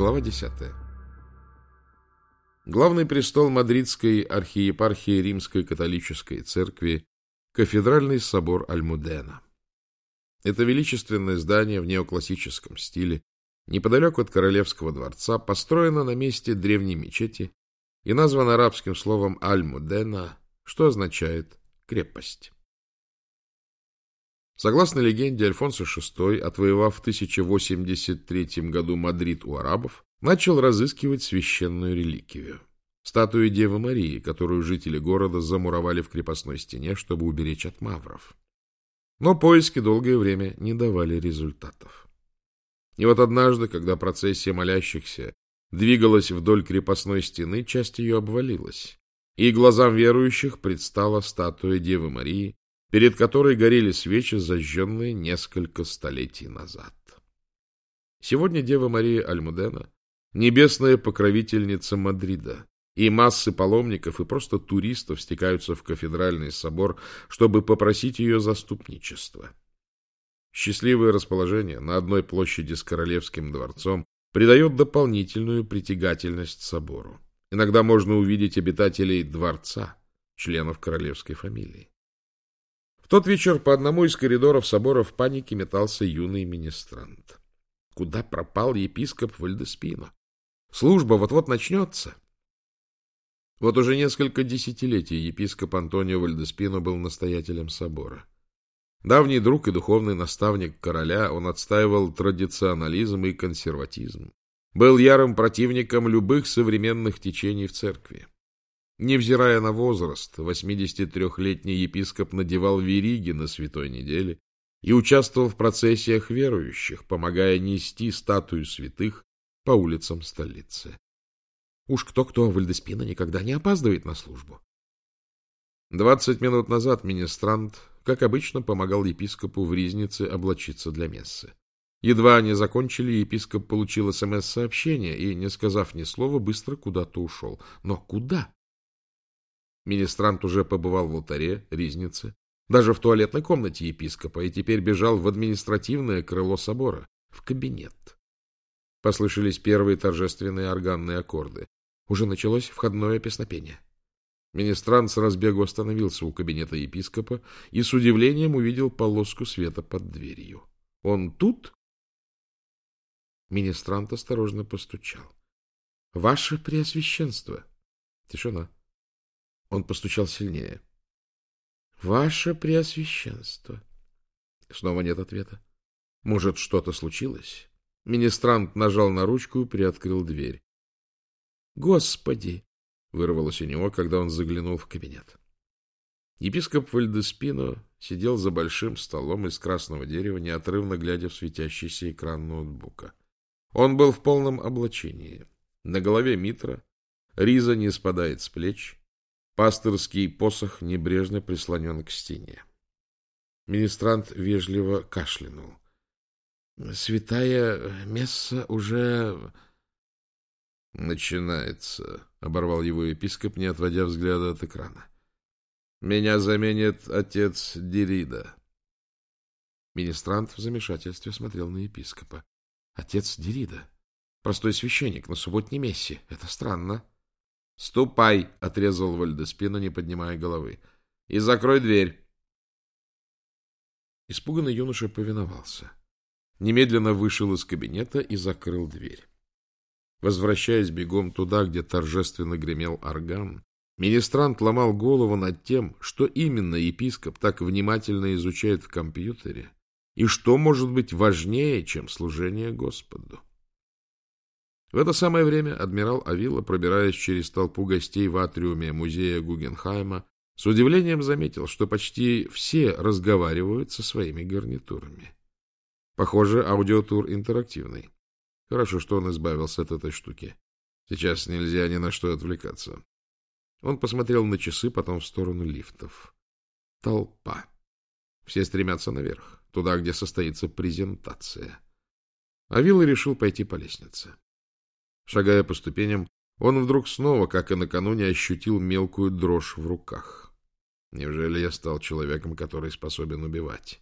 Глава 10. Главный престол Мадридской архиепархии Римской католической церкви – кафедральный собор Альмудена. Это величественное здание в неоклассическом стиле, неподалеку от Королевского дворца, построено на месте древней мечети и названо арабским словом Альмудена, что означает «крепость». Согласно легенде, Альфонсо VI, отвоевав в 1083 году Мадрид у арабов, начал разыскивать священную реликвию – статую Девы Марии, которую жители города замуровали в крепостной стене, чтобы уберечь от мавров. Но поиски долгое время не давали результатов. И вот однажды, когда процессия молящихся двигалась вдоль крепостной стены, часть ее обвалилась, и глазам верующих предстала статуя Девы Марии, перед которой горели свечи, зажженные несколько столетий назад. Сегодня Дева Мария Альмудена – небесная покровительница Мадрида, и массы паломников и просто туристов стекаются в кафедральный собор, чтобы попросить ее заступничества. Счастливое расположение на одной площади с Королевским дворцом придает дополнительную притягательность собору. Иногда можно увидеть обитателей дворца, членов королевской фамилии тот вечер по одному из коридоров собора в панике метался юный министрант. Куда пропал епископ Вальдеспино? Служба вот-вот начнется. Вот уже несколько десятилетий епископ Антонио Вальдеспино был настоятелем собора. Давний друг и духовный наставник короля, он отстаивал традиционализм и консерватизм. Был ярым противником любых современных течений в церкви. Невзирая на возраст, 83-летний епископ надевал вериги на святой неделе и участвовал в процессиях верующих, помогая нести статую святых по улицам столицы. Уж кто-кто, Вальдеспина никогда не опаздывает на службу. Двадцать минут назад министрант, как обычно, помогал епископу в ризнице облачиться для мессы. Едва они закончили, епископ получил СМС-сообщение и, не сказав ни слова, быстро куда-то ушел. Но куда? Министрант уже побывал в алтаре, ризнице, даже в туалетной комнате епископа, и теперь бежал в административное крыло собора, в кабинет. Послышались первые торжественные органные аккорды. Уже началось входное песнопение. Министрант с разбегу остановился у кабинета епископа и с удивлением увидел полоску света под дверью. — Он тут? Министрант осторожно постучал. — Ваше Преосвященство! Тишина. Он постучал сильнее. — Ваше Преосвященство. Снова нет ответа. Может, что-то случилось? Министрант нажал на ручку и приоткрыл дверь. — Господи! — вырвалось у него, когда он заглянул в кабинет. Епископ Вальдеспино сидел за большим столом из красного дерева, неотрывно глядя в светящийся экран ноутбука. Он был в полном облачении. На голове митра, риза не спадает с плеч, Пасторский посох небрежно прислонен к стене. Министрант вежливо кашлянул. — Святая месса уже... — Начинается, — оборвал его епископ, не отводя взгляда от экрана. — Меня заменит отец Дерида. Министрант в замешательстве смотрел на епископа. — Отец Дерида? Простой священник на субботней мессе. Это странно. — Ступай, — отрезал Вальдеспина, не поднимая головы, — и закрой дверь. Испуганный юноша повиновался. Немедленно вышел из кабинета и закрыл дверь. Возвращаясь бегом туда, где торжественно гремел орган, министрант ломал голову над тем, что именно епископ так внимательно изучает в компьютере и что может быть важнее, чем служение Господу. В это самое время адмирал Авилла, пробираясь через толпу гостей в атриуме музея Гугенхайма, с удивлением заметил, что почти все разговаривают со своими гарнитурами. Похоже, аудиотур интерактивный. Хорошо, что он избавился от этой штуки. Сейчас нельзя ни на что отвлекаться. Он посмотрел на часы, потом в сторону лифтов. Толпа. Все стремятся наверх, туда, где состоится презентация. Авилла решил пойти по лестнице. Шагая по ступеням, он вдруг снова, как и накануне, ощутил мелкую дрожь в руках. Неужели я стал человеком, который способен убивать?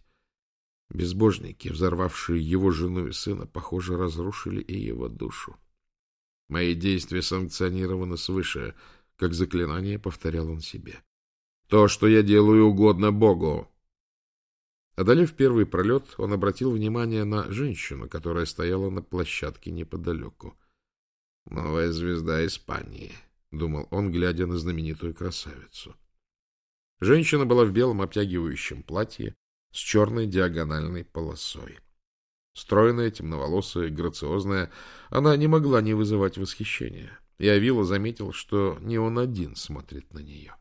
Безбожники, взорвавшие его жену и сына, похоже, разрушили и его душу. Мои действия санкционированы свыше, как заклинание повторял он себе. То, что я делаю, угодно Богу. Одолев первый пролет, он обратил внимание на женщину, которая стояла на площадке неподалеку. «Новая звезда Испании», — думал он, глядя на знаменитую красавицу. Женщина была в белом обтягивающем платье с черной диагональной полосой. Стройная, темноволосая, грациозная, она не могла не вызывать восхищения. И Авила заметил, что не он один смотрит на нее.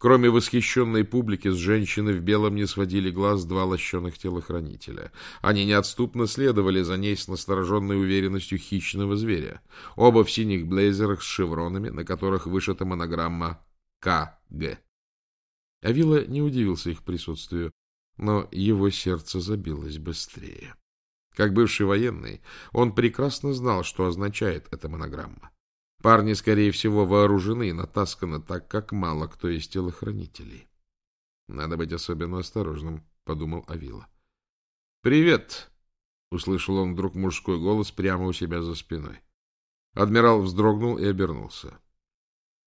Кроме восхищенной публики, с женщины в белом не сводили глаз два лощеных телохранителя. Они неотступно следовали за ней с настороженной уверенностью хищного зверя. Оба в синих блейзерах с шевронами, на которых вышита монограмма «КГ». Авила не удивился их присутствию, но его сердце забилось быстрее. Как бывший военный, он прекрасно знал, что означает эта монограмма. Парни, скорее всего, вооружены и натасканы так, как мало кто из телохранителей. Надо быть особенно осторожным, — подумал Авила. «Привет!» — услышал он вдруг мужской голос прямо у себя за спиной. Адмирал вздрогнул и обернулся.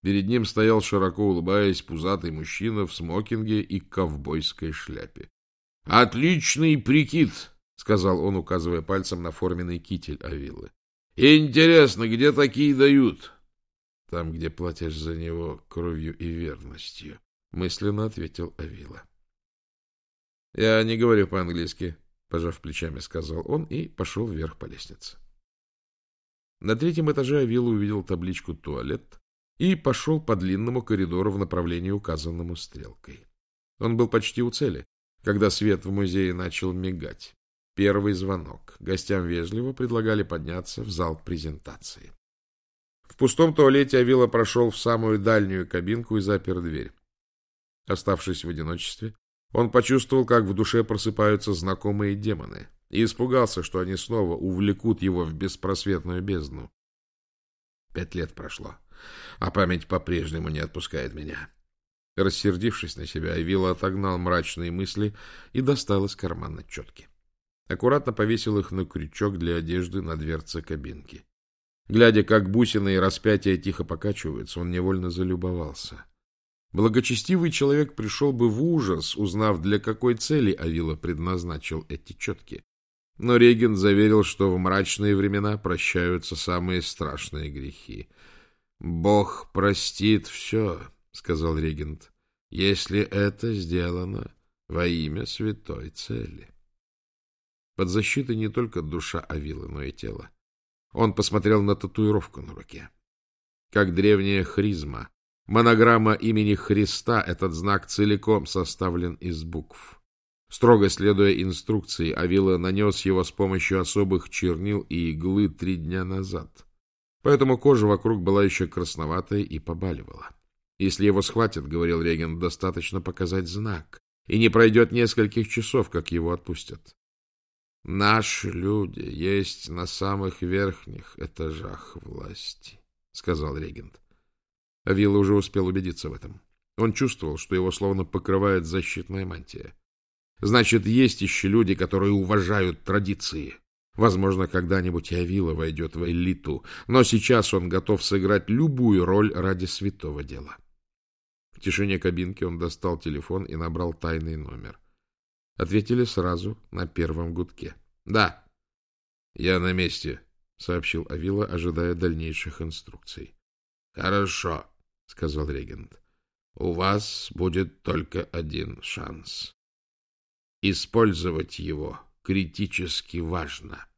Перед ним стоял, широко улыбаясь, пузатый мужчина в смокинге и ковбойской шляпе. — Отличный прикид! — сказал он, указывая пальцем на форменный китель Авилы. Интересно, где такие дают? Там, где платишь за него кровью и верностью, мысленно ответил Авила. Я не говорю по-английски, пожав плечами, сказал он и пошел вверх по лестнице. На третьем этаже Авила увидел табличку «Туалет» и пошел по длинному коридору в направлении, указанному стрелкой. Он был почти у цели, когда свет в музее начал мигать. Первый звонок. Гостям вежливо предлагали подняться в зал презентации. В пустом туалете Авила прошел в самую дальнюю кабинку и запер дверь. Оставшись в одиночестве, он почувствовал, как в душе просыпаются знакомые демоны, и испугался, что они снова увлекут его в беспросветную бездну. Пять лет прошло, а память по-прежнему не отпускает меня. Рассердившись на себя, Авила отогнал мрачные мысли и достал из кармана четки. Аккуратно повесил их на крючок для одежды на дверце кабинки. Глядя, как бусины и распятия тихо покачиваются, он невольно залюбовался. Благочестивый человек пришел бы в ужас, узнав, для какой цели Авила предназначил эти четки. Но Регент заверил, что в мрачные времена прощаются самые страшные грехи. «Бог простит все», — сказал Регент, — «если это сделано во имя святой цели». Под защитой не только душа Авила, но и тело. Он посмотрел на татуировку на руке. Как древняя хризма, монограмма имени Христа, этот знак целиком составлен из букв. Строго следуя инструкции, Авила нанес его с помощью особых чернил и иглы три дня назад. Поэтому кожа вокруг была еще красноватая и побаливала. Если его схватят, — говорил Реген, — достаточно показать знак, и не пройдет нескольких часов, как его отпустят. Наши люди есть на самых верхних этажах власти, — сказал регент. Авилла уже успел убедиться в этом. Он чувствовал, что его словно покрывает защитная мантия. Значит, есть еще люди, которые уважают традиции. Возможно, когда-нибудь Авила войдет в элиту, но сейчас он готов сыграть любую роль ради святого дела. В тишине кабинки он достал телефон и набрал тайный номер. Ответили сразу на первом гудке. — Да. — Я на месте, — сообщил Авила, ожидая дальнейших инструкций. — Хорошо, — сказал регент. — У вас будет только один шанс. Использовать его критически важно. —